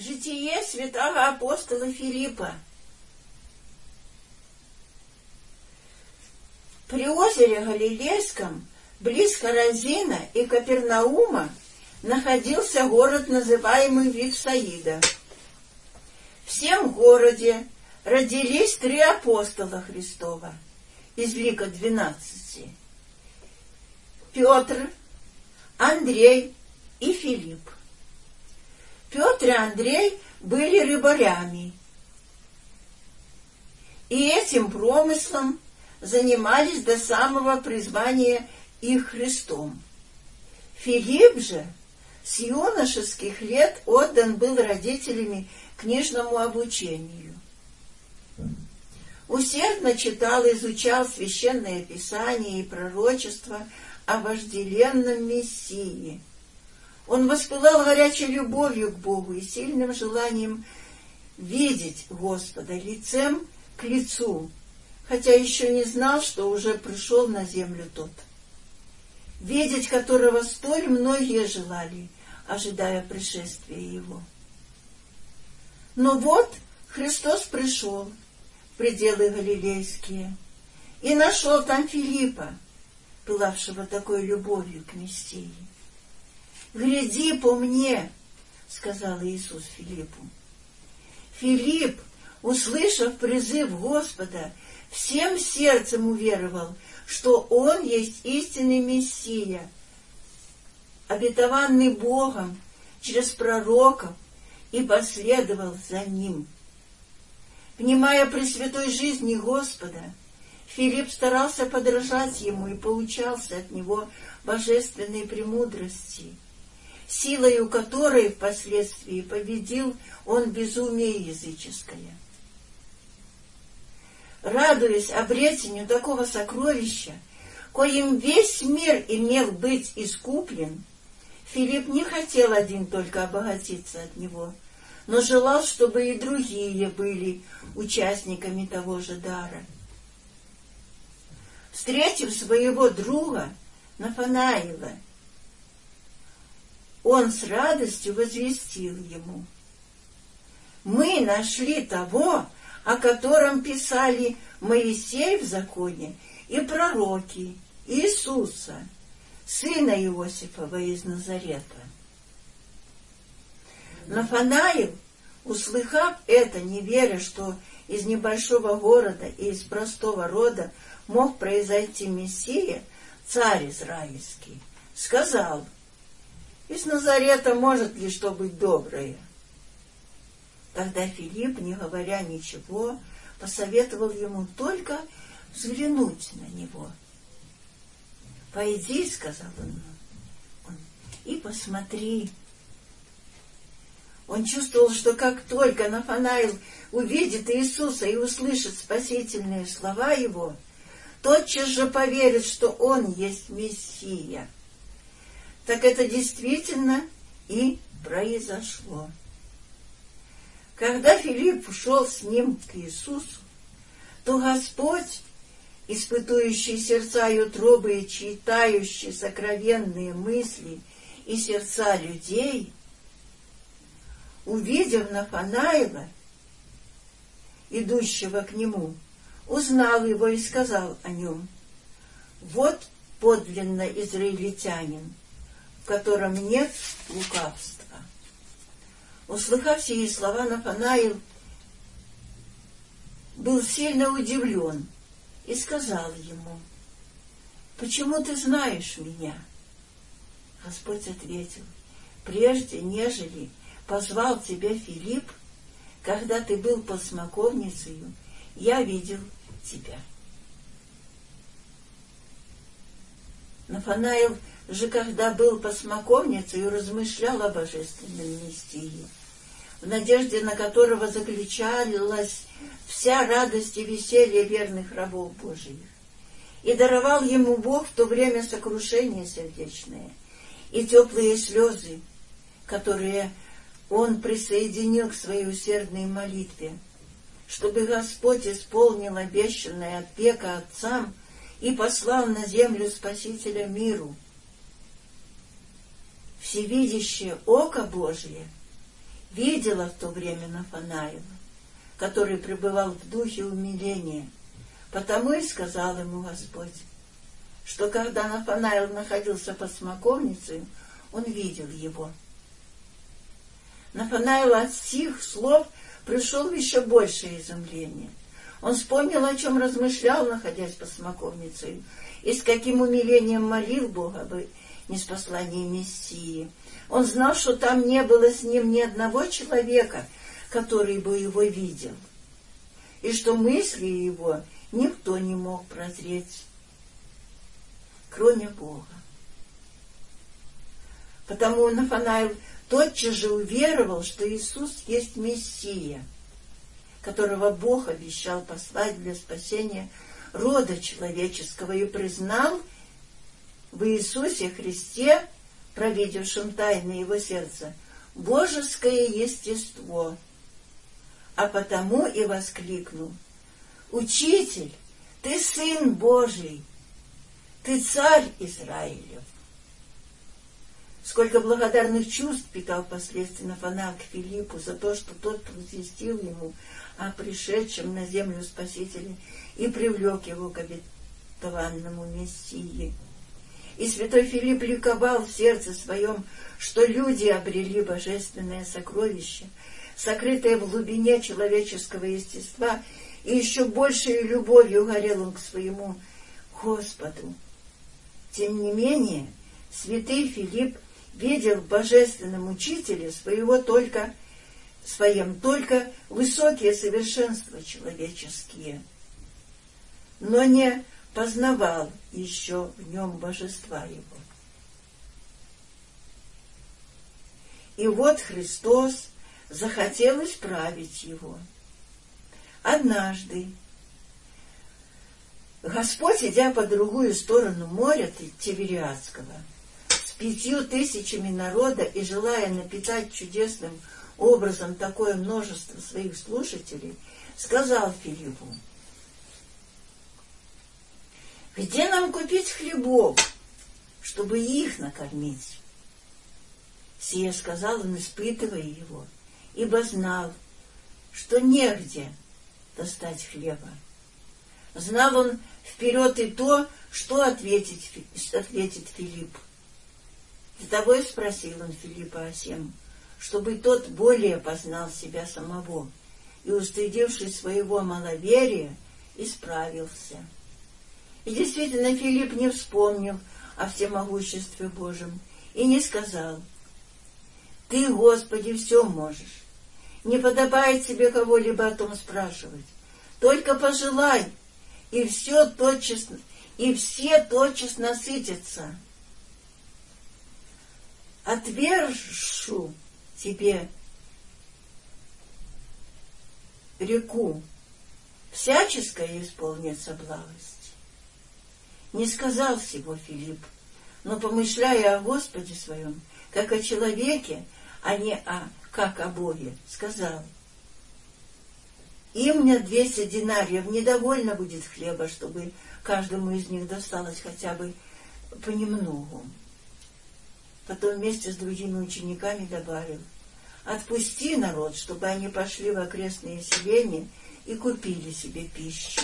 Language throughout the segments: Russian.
Житие святого апостола Филиппа. При озере Галилейском, близко Розина и Капернаума, находился город, называемый Вифсаида. В всем городе родились три апостола Христова из лика двенадцати. Петр, Андрей и Филипп. Петр и Андрей были рыбарями. И этим промыслом занимались до самого призвания их Христом. Филипп же с юношеских лет отдан был родителями книжному обучению. Усердно читал и изучал священное писание и пророчество о вожделенном Мессии – он воспылал горячей любовью к Богу и сильным желанием видеть Господа лицем к лицу, хотя еще не знал, что уже пришел на землю тот, видеть которого столь многие желали, ожидая пришествия Его. Но вот Христос пришел в пределы Галилейские и нашел там Филиппа, пылавшего такой любовью к Мессии гляди по мне, сказал Иисус Филиппу. Филипп, услышав призыв Господа, всем сердцем уверовал, что Он есть истинный Мессия, обетованный Богом через пророков, и последовал за Ним. Внимая пресвятой жизни Господа, Филипп старался подражать Ему и получался от Него божественной премудрости — силою которой впоследствии победил он безумие языческое. Радуясь обретению такого сокровища, коим весь мир имел быть искуплен, Филипп не хотел один только обогатиться от него, но желал, чтобы и другие были участниками того же дара. Встретив своего друга Нафанаила, он с радостью возвестил ему. Мы нашли того, о котором писали Моисей в законе и пророки, Иисуса, сына Иосифова из Назарета. Нафанаил, услыхав это, не веря, что из небольшого города и из простого рода мог произойти Мессия, царь израильский, сказал — из Назарета может ли что быть доброе? Тогда Филипп, не говоря ничего, посоветовал ему только взглянуть на него. «Пойди», — сказал он, «и посмотри». Он чувствовал, что как только Нафанаил увидит Иисуса и услышит спасительные слова Его, тотчас же поверит, что Он есть Мессия — так это действительно и произошло. Когда Филипп ушел с ним к Иисусу, то Господь, испытующий сердца и утробы и читающий сокровенные мысли и сердца людей, увидев Нафанаила, идущего к нему, узнал его и сказал о нем, «Вот подлинно израильтянин, котором нет лукавства. Услыхав сии слова, Нафанаил был сильно удивлен и сказал ему, «Почему ты знаешь меня?» Господь ответил, «Прежде, нежели позвал тебя Филипп, когда ты был под смоковницею, я видел тебя». Нафанаил же когда был по смоковнице и размышлял о божественном Мессии, в надежде на которого заключалась вся радость и веселье верных рабов Божиих. И даровал ему Бог в то время сокрушение сердечное и теплые слезы, которые он присоединил к своей усердной молитве, чтобы Господь исполнил обещанное опека отцам и послал на землю Спасителя миру — всевидящее око Божие видела в то время Нафанаила, который пребывал в духе умиления, потому и сказал ему Господь, что когда Нафанаил находился под смоковницей, он видел его. Нафанаил от сих слов пришел в еще большее изумление. Он вспомнил, о чем размышлял, находясь под смоковницей, и с каким умилением молил Бога бы не с посланием Мессии. Он знал, что там не было с ним ни одного человека, который бы его видел, и что мысли его никто не мог прозреть, кроме Бога. Потому Нафанаил тотчас же уверовал, что Иисус есть Мессия, которого Бог обещал послать для спасения рода человеческого, и признал в Иисусе Христе, провидевшем тайны его сердца, божеское естество, а потому и воскликнул, «Учитель, ты Сын Божий, ты Царь Израилев!» Сколько благодарных чувств питал впоследствии Нафанал к Филиппу за то, что тот возвестил ему о пришедшем на землю Спасителе и привлек его к обетованному Мессии. И святой Филипп ликовал в сердце своем, что люди обрели божественное сокровище, сокрытое в глубине человеческого естества, и еще большей любовью горел он к своему Господу. Тем не менее, святый Филипп видел в божественном учителе своего только, своем только высокие совершенства человеческие, но не познавал еще в нем божества его. И вот Христос захотел исправить его. Однажды Господь, идя по другую сторону моря Тивериадского, пятью тысячами народа и желая напитать чудесным образом такое множество своих слушателей, сказал Филиппу, «Где нам купить хлебов, чтобы их накормить?» Сие сказал он, испытывая его, ибо знал, что негде достать хлеба. Знал он вперед и то, что ответить, ответит Филипп. Для того и спросил он Филиппа о сем, чтобы тот более познал себя самого и, устыдившись своего маловерия, исправился. И действительно Филипп не вспомнил о всемогуществе Божьем и не сказал, «Ты, Господи, все можешь, не подобает тебе кого-либо о том спрашивать, только пожелай, и все тотчас, и все тотчас насытятся» отвержу тебе реку, всяческая исполнится благость. Не сказал всего Филипп, но, помышляя о Господе своем, как о человеке, а не о, как о Боге, сказал, им мне двести динариев недовольно будет хлеба, чтобы каждому из них досталось хотя бы понемногу. Потом вместе с другими учениками добавил, «Отпусти народ, чтобы они пошли в окрестные селения и купили себе пищи».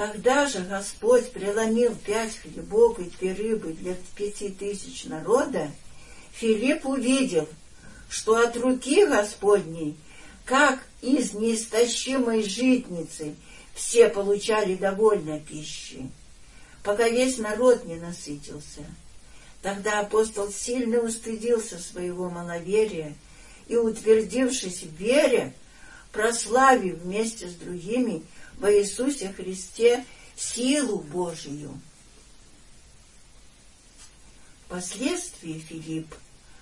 Когда же Господь преломил пять хлебов и две рыбы для пяти тысяч народа, Филипп увидел, что от руки Господней, как из неистощимой житницы, все получали довольно пищи, пока весь народ не насытился. Тогда апостол сильно устыдился своего маловерия и, утвердившись в вере, прославив вместе с другими во Иисусе Христе силу Божию. Впоследствии Филипп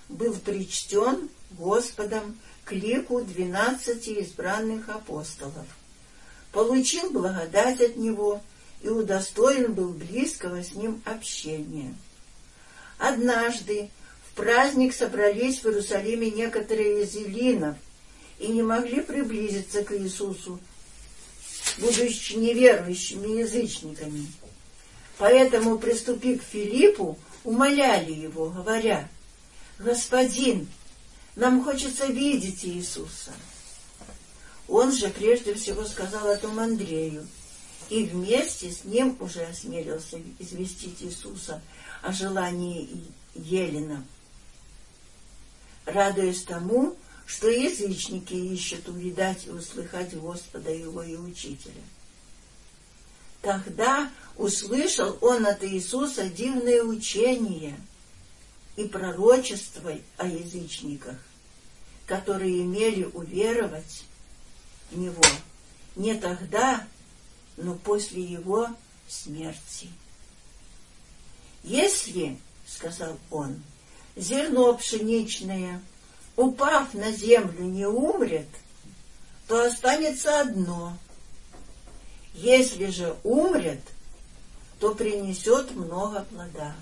был причтен Господом к лику двенадцати избранных апостолов, получил благодать от Него и удостоен был близкого с Ним общения. Однажды в праздник собрались в Иерусалиме некоторые из эллинов и не могли приблизиться к Иисусу, будучи неверующими язычниками. Поэтому, приступив к Филиппу, умоляли его, говоря, «Господин, Нам хочется видеть Иисуса. Он же прежде всего сказал о том Андрею, и вместе с ним уже осмелился известить Иисуса о желании Елена, радуясь тому, что язычники ищут увидать и услыхать Господа его и Учителя. Тогда услышал он от Иисуса дивное учение и пророчество о язычниках, которые имели уверовать в Него не тогда, но после Его смерти. Если, — сказал он, — зерно пшеничное — упав на землю, не умрет, то останется одно. Если же умрет, то принесет много плода.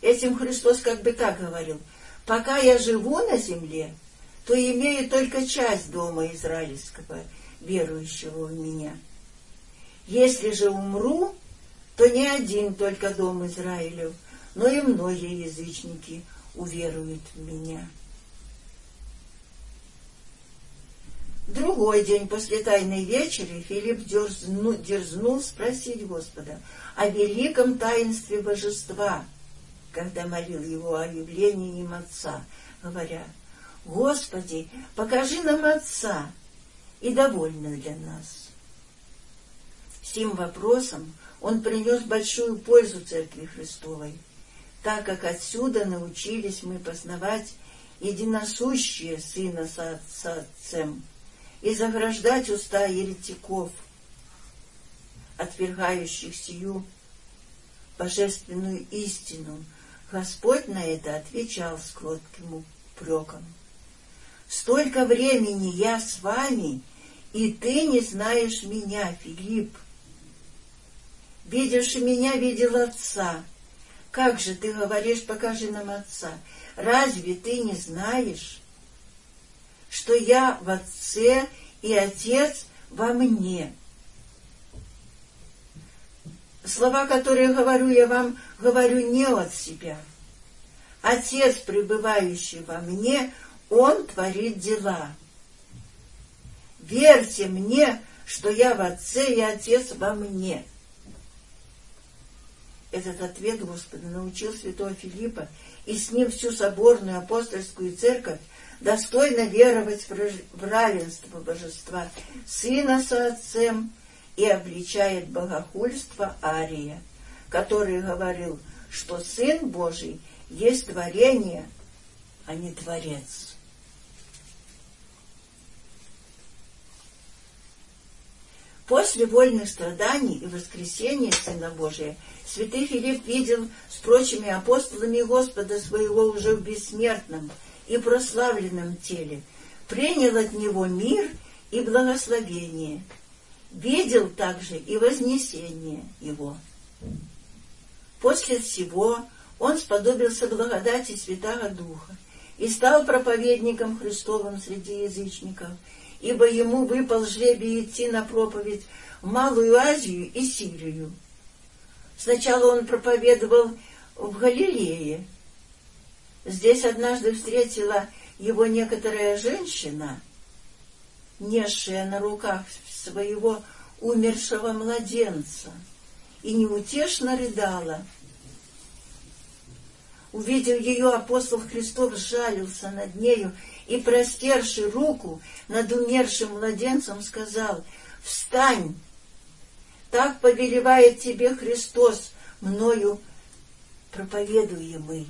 Этим Христос как бы так говорил, пока я живу на земле, то имею только часть дома израильского, верующего в меня. Если же умру, то не один только дом Израилев, но и многие язычники уверуют в меня. Другой день после Тайной вечери Филипп дерзнул, дерзнул спросить Господа о великом таинстве божества, когда молил его о явлении им Отца, говоря, «Господи, покажи нам Отца, и довольно для нас». Сим вопросом он принес большую пользу Церкви Христовой – так как отсюда научились мы познавать единосущие Сына со Отцем и заграждать уста еретиков, отвергающих сию божественную истину. Господь на это отвечал с кротким упреком. «Столько времени я с вами, и ты не знаешь меня, Филипп. Видевший меня, видел Отца». Как же ты говоришь, покажи нам Отца? Разве ты не знаешь, что я в Отце и Отец во мне? Слова, которые говорю я вам, говорю не от себя. Отец, пребывающий во мне, Он творит дела. Верьте мне, что я в Отце и Отец во мне. Этот ответ Господа научил святого Филиппа и с ним всю соборную апостольскую церковь достойно веровать в равенство божества Сына со Отцем и обличает богохульство Ария, который говорил, что Сын Божий есть творение, а не Творец. После вольных страданий и воскресения Сына Божия святый Филипп видел с прочими апостолами Господа своего уже в бессмертном и прославленном теле, принял от Него мир и благословение, видел также и вознесение Его. После всего он сподобился благодати Святого Духа и стал проповедником Христовым среди язычников – ибо ему выпал жребий идти на проповедь в Малую Азию и Сирию. Сначала он проповедовал в Галилее. Здесь однажды встретила его некоторая женщина, несшая на руках своего умершего младенца, и неутешно рыдала. Увидев ее, апостол Христов сжалился над нею и, простерши руку над умершим младенцем, сказал, «Встань! Так повелевает тебе Христос, мною проповедуемый».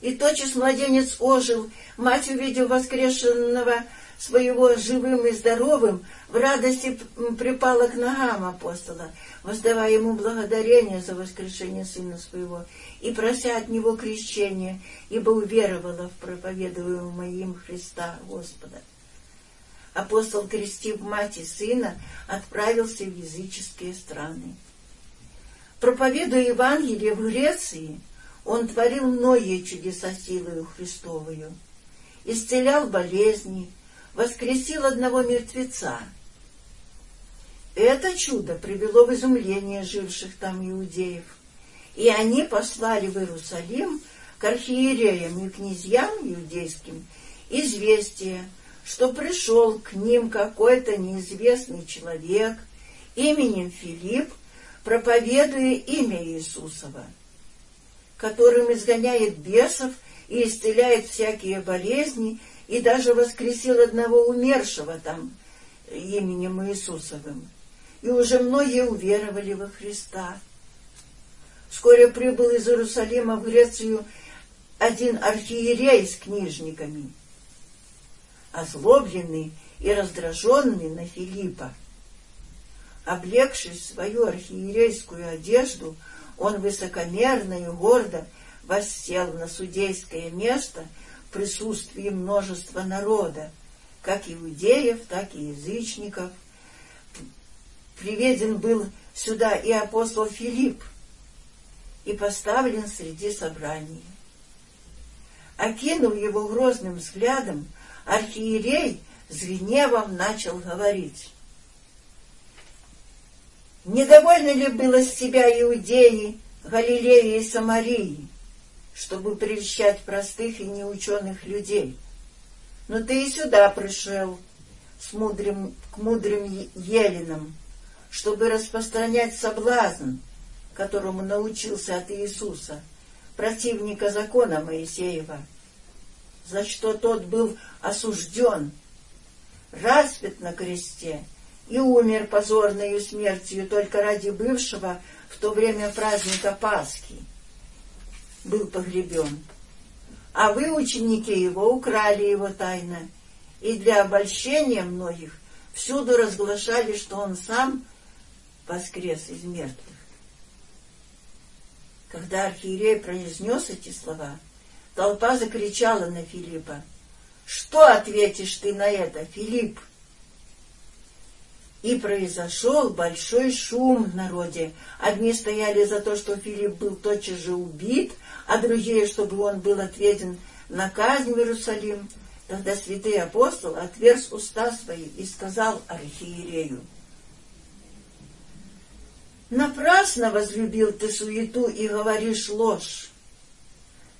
И тотчас младенец ожил, мать, увидев воскрешенного своего живым и здоровым, в радости припала к ногам апостола, воздавая ему благодарение за воскрешение сына своего и прося от него крещения, ибо уверовала в проповедуемого им Христа Господа. Апостол, крестив мать и сына, отправился в языческие страны. Проповедуя Евангелие в Греции, он творил многие чудеса силою Христовою, исцелял болезни, воскресил одного мертвеца. Это чудо привело в изумление живших там иудеев, и они послали в Иерусалим к архиереям и князьям иудейским известие, что пришел к ним какой-то неизвестный человек именем Филипп, проповедуя имя Иисусова, которым изгоняет бесов и исцеляет всякие болезни, и даже воскресил одного умершего там именем Иисусовым. И уже многие уверовали во Христа. Вскоре прибыл из Иерусалима в Грецию один архиерей с книжниками, озлобленный и раздраженный на Филиппа. Облегшись в свою архиерейскую одежду, он высокомерно и гордо воссел на судейское место в присутствии множества народа, как иудеев, так и язычников. Приведен был сюда и апостол Филипп, и поставлен среди собрания. Окинув его грозным взглядом, архиерей с гневом начал говорить. Недовольны ли было с тебя иудеи, Галилеи и Самарии, чтобы прельщать простых и неученых людей? Но ты и сюда пришел с мудрым, к мудрым еленам, чтобы распространять соблазн, которому научился от Иисуса, противника закона Моисеева, за что тот был осужден, распят на кресте и умер позорной смертью только ради бывшего в то время праздника Пасхи. Был погребен. А вы, ученики его, украли его тайно, и для обольщения многих всюду разглашали, что он сам воскрес из мертвых. Когда архиерей произнес эти слова, толпа закричала на Филиппа. «Что ответишь ты на это, Филипп?» И произошел большой шум в народе. Одни стояли за то, что Филипп был тотчас же убит, а другие, чтобы он был отведен на казнь в Иерусалим. Тогда святый апостол отверз уста свои и сказал архиерею, Напрасно возлюбил ты суету и говоришь ложь.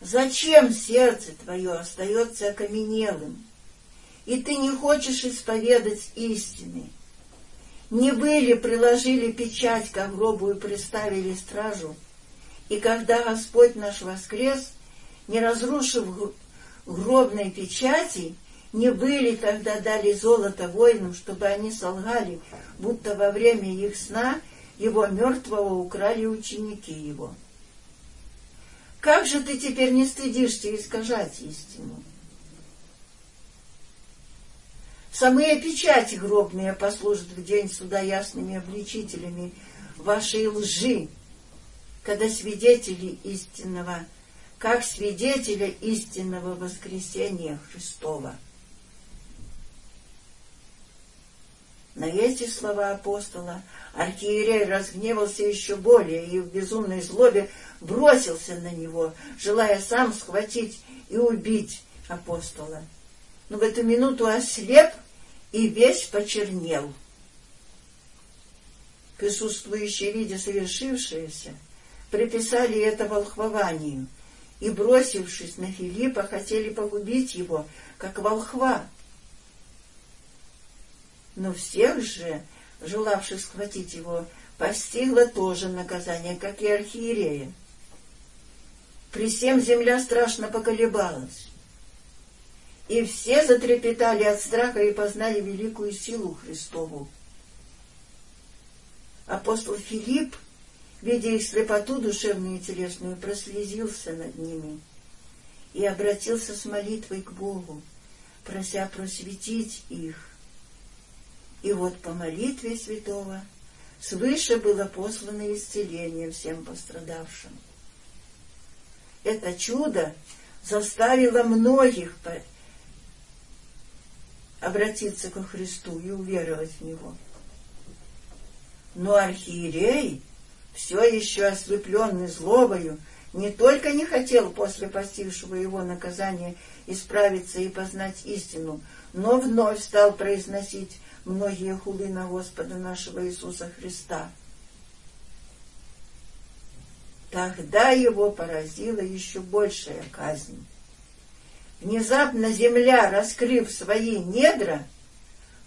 Зачем сердце твое остается окаменелым, и ты не хочешь исповедать истины? Не вы ли приложили печать к гробу и приставили стражу? И когда Господь наш воскрес, не разрушив гробной печати, не были тогда дали золото воинам, чтобы они солгали, будто во время их сна — его мертвого украли ученики его. Как же ты теперь не стыдишься искажать истину? Самые печати гробные послужат в день суда ясными обличителями вашей лжи, когда свидетели истинного, как свидетеля истинного воскресения Христова. На эти слова апостола архиерей разгневался еще более и в безумной злобе бросился на него, желая сам схватить и убить апостола. Но в эту минуту ослеп и весь почернел. Присутствующие, видя совершившееся, приписали это волхвованию и, бросившись на Филиппа, хотели погубить его, как волхва. Но всех же, желавших схватить его, постигло тоже наказание, как и архиерея. При всем земля страшно поколебалась, и все затрепетали от страха и познали великую силу Христову. Апостол Филипп, видя их слепоту душевную и телесную, прослезился над ними и обратился с молитвой к Богу, прося просветить их и вот по молитве святого свыше было послано исцеление всем пострадавшим. Это чудо заставило многих обратиться ко Христу и уверовать в Него. Но архиерей, все еще ослепленный злобою, не только не хотел после постигшего его наказания исправиться и познать истину, но вновь стал произносить многие хулы на Господа нашего Иисуса Христа. Тогда его поразила еще большая казнь. Внезапно земля, раскрыв свои недра,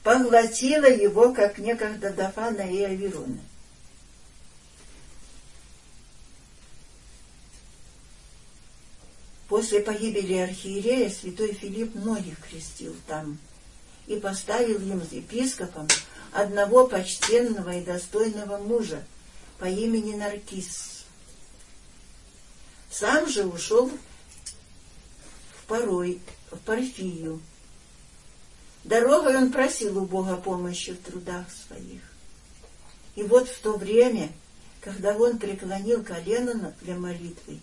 поглотила его, как некогда Дафана и Авирона. После погибели архиерея святой Филипп многих крестил там и поставил им епископом одного почтенного и достойного мужа по имени Наркис. Сам же ушел в Порой, в Парфию. Дорогой он просил у Бога помощи в трудах своих. И вот в то время, когда он преклонил колено для молитвы,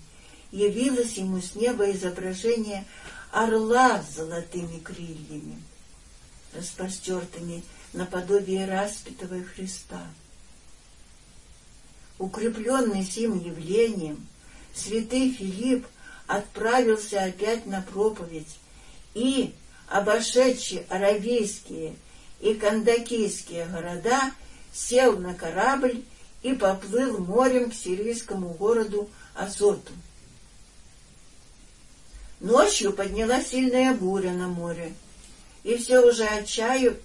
явилось ему с неба изображение орла с золотыми крыльями, распростертыми наподобие распятого Христа. Укрепленный сим явлением, святый Филипп отправился опять на проповедь и, обошедший аравийские и кандакийские города, сел на корабль и поплыл морем к сирийскому городу Азоту. Ночью поднялась сильная буря на море, и все уже отчаивались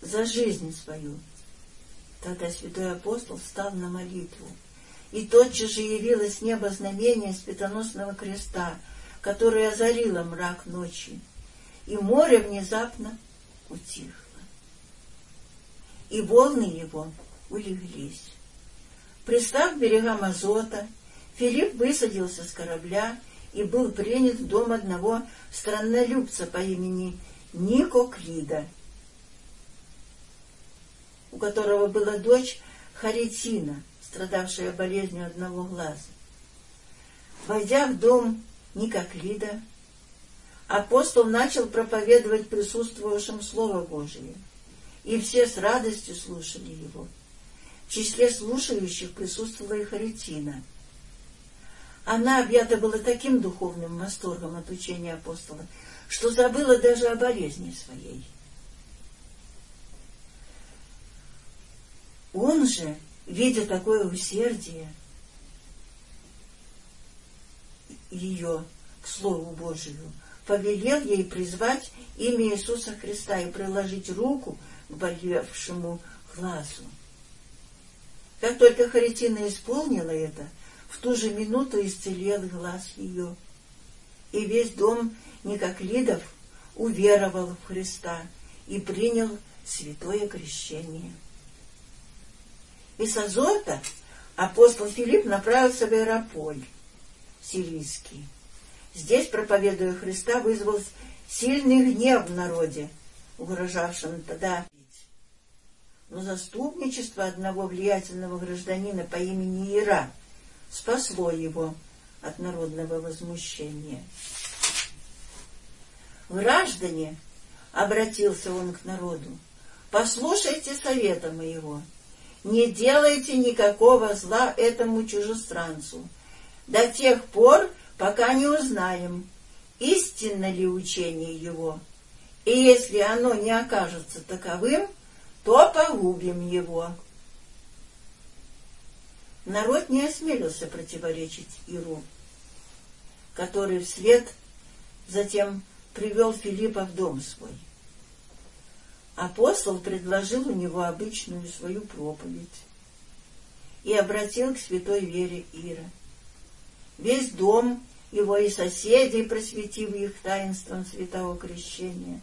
за жизнь свою. Тогда святой апостол встал на молитву, и тотчас же явилось с неба знамение светоносного креста, которое озарило мрак ночи, и море внезапно утихло, и волны его улеглись. Пристав к берегам Азота, Филипп высадился с корабля и был принят в дом одного страннолюбца по имени Нико Крида, у которого была дочь Харитина, страдавшая болезнью одного глаза. Войдя в дом Никоклида, апостол начал проповедовать присутствующим Слово Божие, и все с радостью слушали его. В числе слушающих присутствовала и Харитина — она объята была таким духовным восторгом от учения апостола, что забыла даже о болезни своей. Он же, видя такое усердие ее к Слову Божию, повелел ей призвать имя Иисуса Христа и приложить руку к болевшему глазу. Как только Харитина исполнила это, в ту же минуту исцелел глаз ее. И весь дом Никоклидов уверовал в Христа и принял святое крещение. Из Азота апостол Филипп направился в Аэрополь, сирийский. Здесь, проповедуя Христа, вызвал сильный гнев в народе, угрожавшем тогда но заступничество одного влиятельного гражданина по имени Ира спасло его от народного возмущения. «Граждане!» — обратился он к народу. «Послушайте совета моего. Не делайте никакого зла этому чужестранцу до тех пор, пока не узнаем, истинно ли учение его. И если оно не окажется таковым, то погубим его». Народ не осмелился противоречить Иру, который вслед затем привел Филиппа в дом свой. Апостол предложил у него обычную свою проповедь и обратил к святой вере Ира. Весь дом его и соседей, просветив их таинством святого крещения.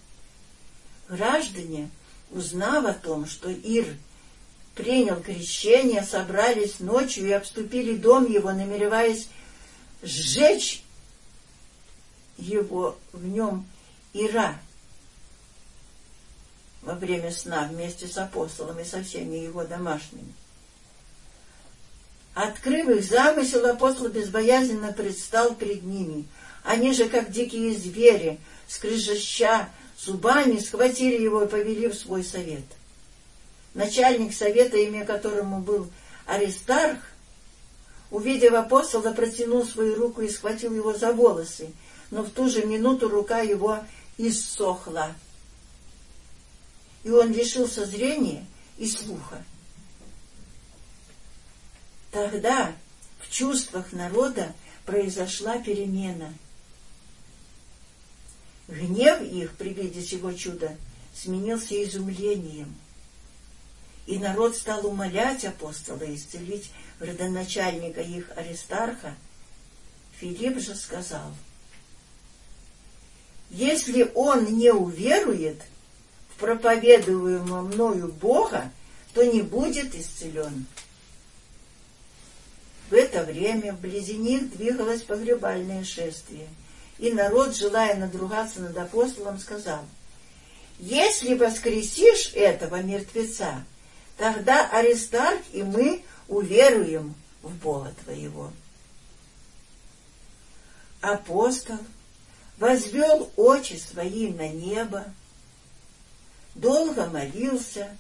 Граждане, узнав о том, что Ир — принял крещение, собрались ночью и обступили дом его, намереваясь сжечь его в нем Ира во время сна вместе с апостолом и со всеми его домашними. Открыв их замысел, апостол безбоязненно предстал перед ними. Они же, как дикие звери, скрежеща зубами, схватили его и повели в свой совет — начальник совета, имя которому был Аристарх, увидев апостола, протянул свою руку и схватил его за волосы, но в ту же минуту рука его иссохла, и он лишился зрения и слуха. Тогда в чувствах народа произошла перемена. Гнев их при виде сего чуда сменился изумлением. И народ стал умолять апостола исцелить родоначальника их Аристарха. Филипп же сказал, «Если он не уверует в проповедуемого мною Бога, то не будет исцелен». В это время вблизи них двигалось погребальное шествие, и народ, желая надругаться над апостолом, сказал, «Если воскресишь этого мертвеца, тогда Аристарх и мы уверуем в Бога Твоего». Апостол возвел очи свои на небо, долго молился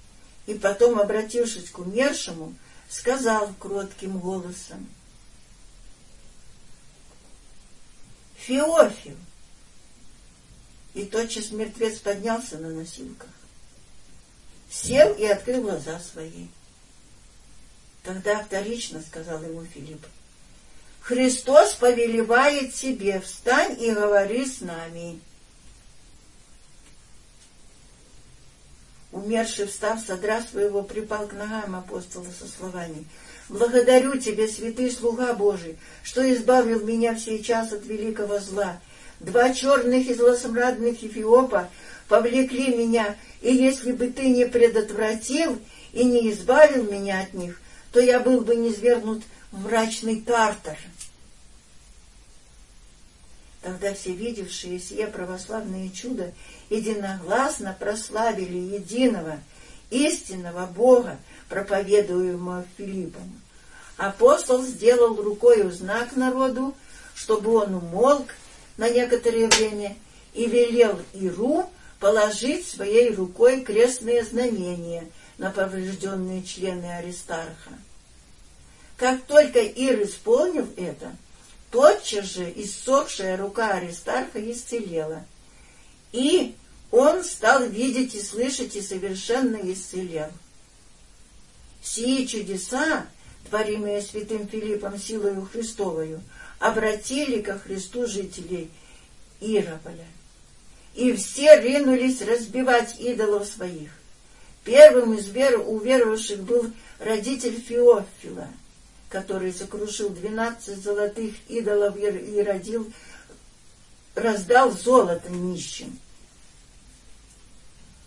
и потом, обратившись к умершему, сказал кротким голосом. Феофил! И тотчас мертвец поднялся на носилках. Сел и открыл глаза свои. Тогда вторично сказал ему Филипп. Христос повелевает тебе, встань и говори с нами. Умерший, встав, содра своего, припал к ногам апостола со словами «Благодарю Тебя, святый слуга Божий, что избавил меня в сей час от великого зла. Два черных и злосмрадных эфиопа повлекли меня, и если бы Ты не предотвратил и не избавил меня от них, то я был бы низвергнут в мрачный тартар». Тогда все видевшие сие православное чудо единогласно прославили единого, истинного Бога, проповедуемого Филиппом. Апостол сделал рукою знак народу, чтобы он умолк на некоторое время и велел Иру положить своей рукой крестные знамения на поврежденные члены Аристарха. Как только Ир исполнил это, Тотчас же иссохшая рука Аристарха исцелела, и он стал видеть и слышать и совершенно исцелел. Сии чудеса, творимые святым Филиппом силою Христовою, обратили ко Христу жителей Ирополя. И все ринулись разбивать идолов своих. Первым из вер... уверовавших был родитель Феофила — который сокрушил двенадцать золотых идолов и родил, раздал золото нищим.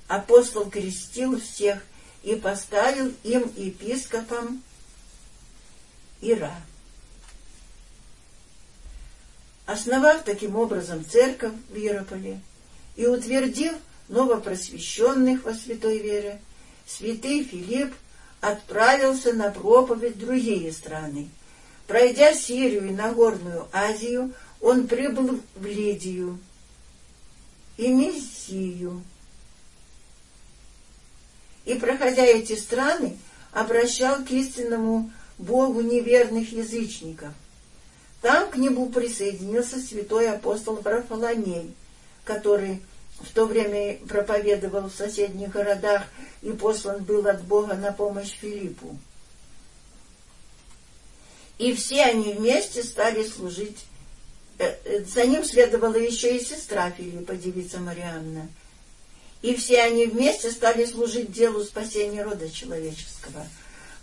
Апостол крестил всех и поставил им епископом Ира. Основав таким образом церковь в Иерополе и утвердив новопросвещенных во святой вере, святый Филипп отправился на проповедь в другие страны. Пройдя Сирию и Нагорную Азию, он прибыл в Лидию и Мессию. И, проходя эти страны, обращал к истинному Богу неверных язычников. Там к нему присоединился святой апостол Варфоломей, который в то время проповедовал в соседних городах и послан был от Бога на помощь Филиппу. И все они вместе стали служить. Э, э, за ним следовала еще и сестра Филиппа, девица Марианна. И все они вместе стали служить делу спасения рода человеческого.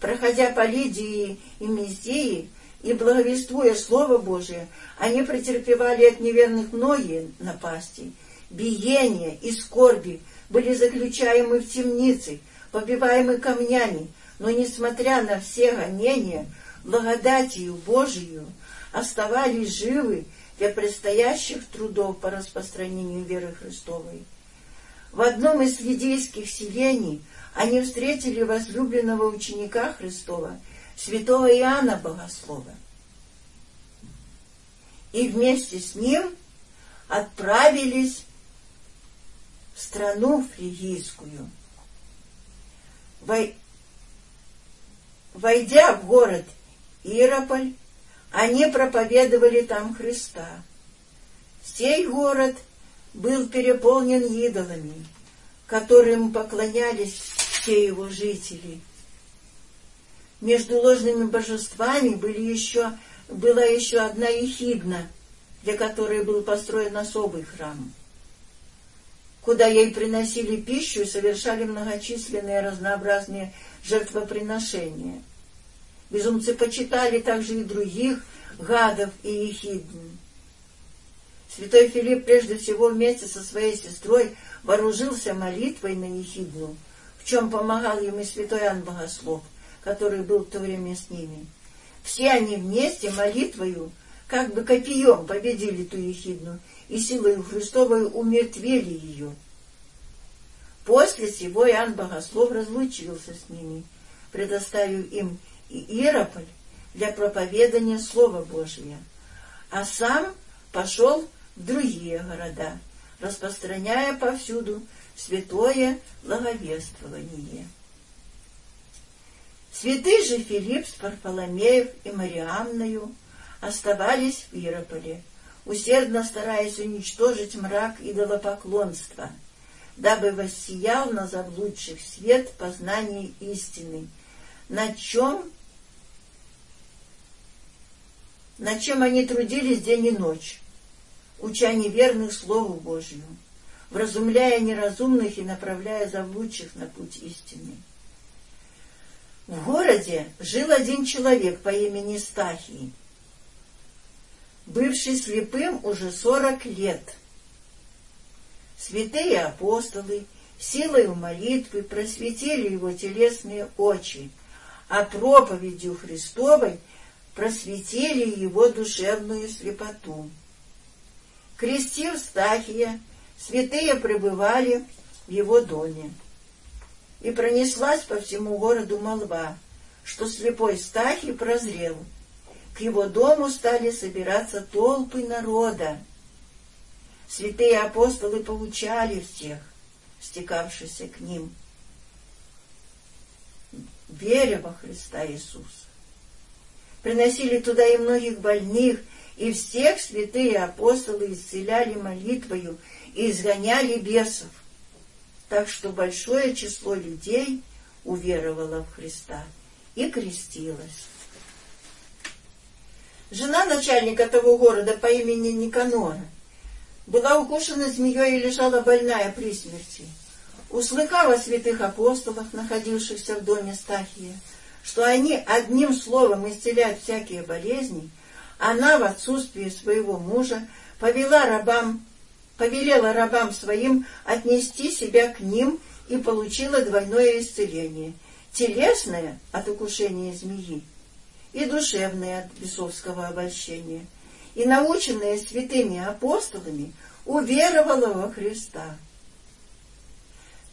Проходя по Лидии и Миздии и благовествуя Слово Божие, они претерпевали от неверных многие напасти — биения и скорби были заключаемы в темницы, побиваемы камнями, но, несмотря на все гонения, благодатью Божию оставались живы для предстоящих трудов по распространению веры Христовой. В одном из лидейских селений они встретили возлюбленного ученика Христова, святого Иоанна Богослова. И вместе с ним отправились страну фригийскую. Войдя в город Иерополь, они проповедовали там Христа. Сей город был переполнен идолами, которым поклонялись все его жители. между ложными божествами были еще, была еще одна ехидна, для которой был построен особый храм, куда ей приносили пищу и совершали многочисленные разнообразные жертвоприношения. Безумцы почитали также и других гадов и ехидн. Святой Филипп прежде всего вместе со своей сестрой вооружился молитвой на ехидну, в чем помогал ему святой Иоанн Богослов, который был в то время с ними. Все они вместе молитвою, как бы копьем победили ту ехидну и силою Христовой умертвели ее. После сего Иоанн Богослов разлучился с ними, предоставив им Иерополь для проповедания Слова Божия, а сам пошел в другие города, распространяя повсюду святое благовествование. Святый же Филипп с Парфоломеев и Марианною оставались в Иерополе, усердно стараясь уничтожить мрак идолопоклонства, дабы воссиял на заблудших свет познания истины, на чем, на чем они трудились день и ночь, уча неверных Слову Божию, вразумляя неразумных и направляя заблудших на путь истины. В городе жил один человек по имени Стахий, бывший слепым уже сорок лет. Святые апостолы силой молитвы просветили его телесные очи, а проповедью Христовой просветили его душевную слепоту. Крестив Стахия, святые пребывали в его доме и пронеслась по всему городу молва, что слепой Стахий прозрел. К его дому стали собираться толпы народа. Святые апостолы получали всех, стекавшихся к ним, веря во Христа Иисуса. Приносили туда и многих больных, и всех святые апостолы исцеляли молитвою и изгоняли бесов так что большое число людей уверовало в Христа и крестилось. Жена начальника того города по имени Никанора была укушена змеей и лежала больная при смерти. Услыхав о святых апостолах, находившихся в доме Стахия, что они одним словом исцеляют всякие болезни, она в отсутствие своего мужа повела рабам повелела рабам своим отнести себя к ним и получила двойное исцеление — телесное от укушения змеи и душевное от бесовского обольщения, и, наученная святыми апостолами, уверовала во Христа.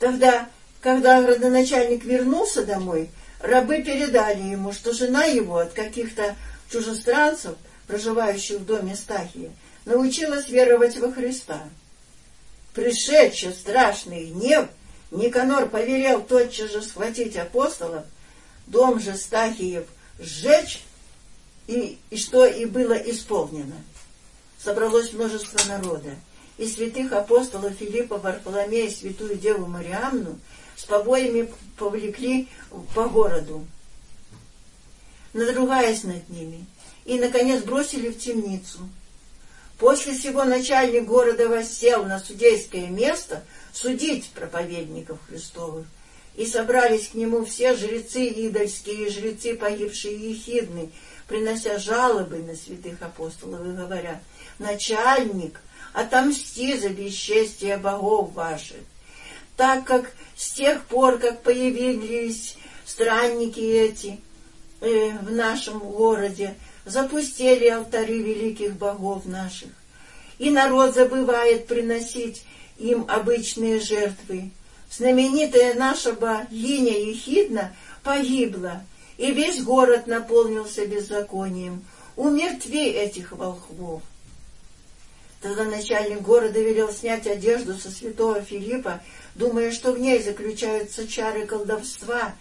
Тогда, когда родоначальник вернулся домой, рабы передали ему, что жена его от каких-то чужестранцев, проживающих в доме Стахия, научилась веровать во Христа. Пришедший страшный гнев, Никанор повелел тотчас же схватить апостолов, дом же Стахиев сжечь, и, и что и было исполнено. Собралось множество народа, и святых апостолов Филиппа, Варфоломея, святую Деву Мариамну с побоями повлекли по городу, надругаясь над ними, и, наконец, бросили в темницу — После сего начальник города воссел на судейское место судить проповедников Христовых, и собрались к нему все жрецы идольские и жрецы погибшие ехидны, принося жалобы на святых апостолов и говоря, «Начальник, отомсти за бесчестие богов ваших, так как с тех пор, как появились странники эти э, в нашем городе, запустили алтари великих богов наших, и народ забывает приносить им обычные жертвы. Знаменитая наша богиня Ехидна погибла, и весь город наполнился беззаконием. Умертви этих волхвов. Тогда начальник города велел снять одежду со святого Филиппа, думая, что в ней заключаются чары колдовства,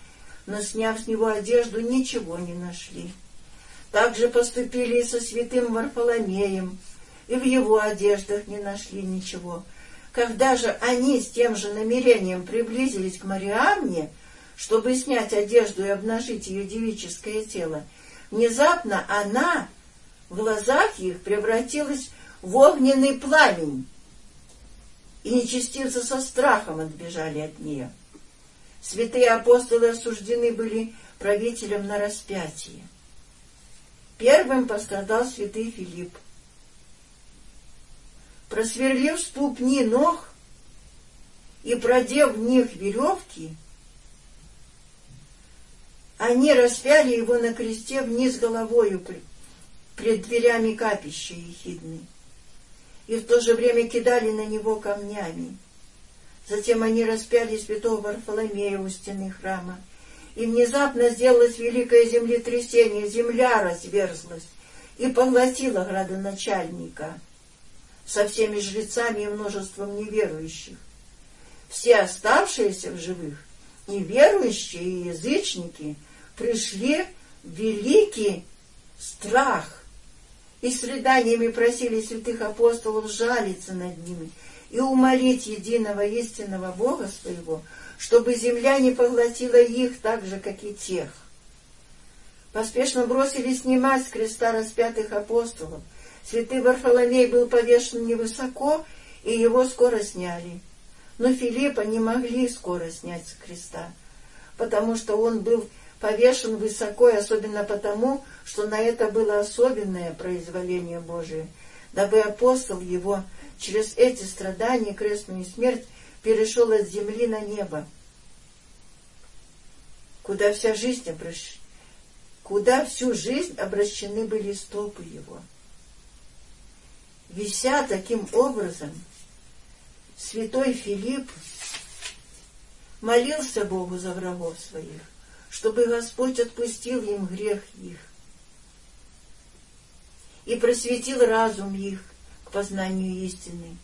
но, сняв с него одежду, ничего не нашли. Так же поступили и со святым Варфоломеем, и в его одеждах не нашли ничего. Когда же они с тем же намерением приблизились к Мариамне, чтобы снять одежду и обнажить ее девическое тело, внезапно она в глазах их превратилась в огненный пламень, и нечестивцы со страхом отбежали от нее. Святые апостолы осуждены были правителем на распятие. Первым пострадал святый Филипп. Просверлив ступни ног и продев в них веревки, они распяли его на кресте вниз головою пред дверями капища ехидны, и в то же время кидали на него камнями. Затем они распяли святого Варфоломея у стены храма, и внезапно сделалось великое землетрясение, земля разверзлась и поглотила градоначальника со всеми жрецами и множеством неверующих. Все оставшиеся в живых, неверующие и язычники, пришли в великий страх и с рыданиями просили святых апостолов жалиться над ними и умолить единого истинного Бога своего, чтобы земля не поглотила их так же, как и тех. Поспешно бросили снимать с креста распятых апостолов. Святый Варфоломей был повешен невысоко, и его скоро сняли. Но Филиппа не могли скоро снять с креста, потому что он был повешен высоко, и особенно потому, что на это было особенное произволение Божие, дабы апостол его через эти страдания, крестную смерть, перешел от земли на небо, куда вся жизнь обращ... куда всю жизнь обращены были стопы его. Вися таким образом, святой Филипп молился Богу за врагов своих, чтобы Господь отпустил им грех их и просветил разум их к познанию истины.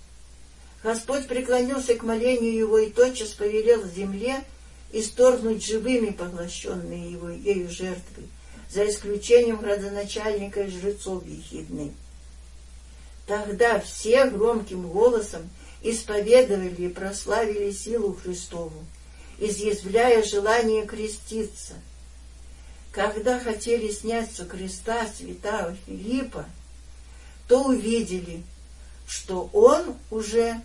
Господь преклонился к молению его и тотчас повелел земле исторгнуть живыми поглощенные его ею жертвы, за исключением градоначальника и жрецов ехидны. Тогда все громким голосом исповедовали и прославили силу Христову, изъязвляя желание креститься. Когда хотели снять со креста святого Филиппа, то увидели, что он уже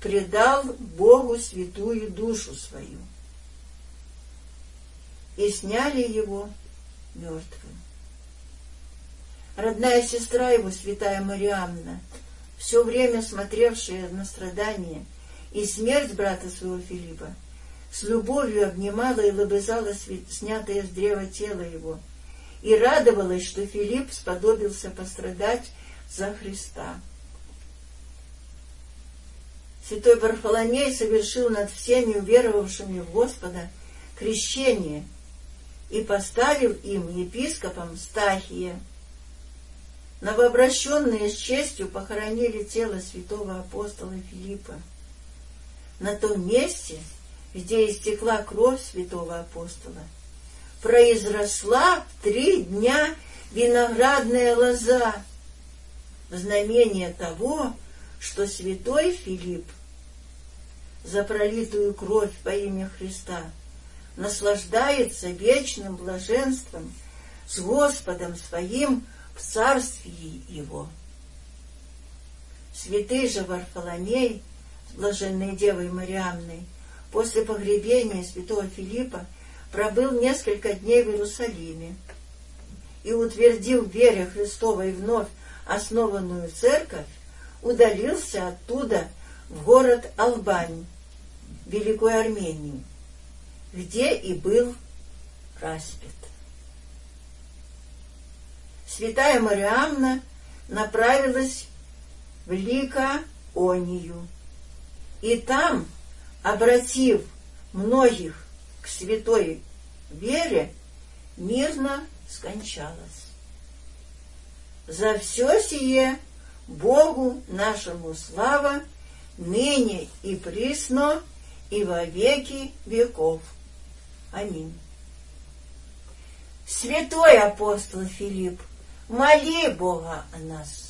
предал Богу святую душу свою. И сняли его мертвым. Родная сестра его, святая Мариамна, все время смотревшая на страдания и смерть брата своего Филиппа, с любовью обнимала и лобызала снятое с древа тело его, и радовалась, что Филипп сподобился пострадать за Христа. Святой Варфоломей совершил над всеми уверовавшими в Господа крещение и поставил им епископом Стахия. Новообращенные с честью похоронили тело святого апостола Филиппа. На том месте, где истекла кровь святого апостола, произросла в три дня виноградная лоза, в знамение того, что святой Филипп за пролитую кровь во имя Христа наслаждается вечным блаженством с Господом своим в царствии Его. Святый же Варфоломей блаженной Девой Мариамной после погребения святого Филиппа пробыл несколько дней в Иерусалиме и утвердил в вере Христовой вновь основанную церковь, удалился оттуда в город Албань, Великую Армению, где и был распят. Святая Мариамна направилась в Ликаонию, и там, обратив многих к святой вере, мирно скончалась. За все сие Богу нашему слава, ныне и присно, и во веки веков. Аминь. Святой апостол Филипп, моли Бога о нас.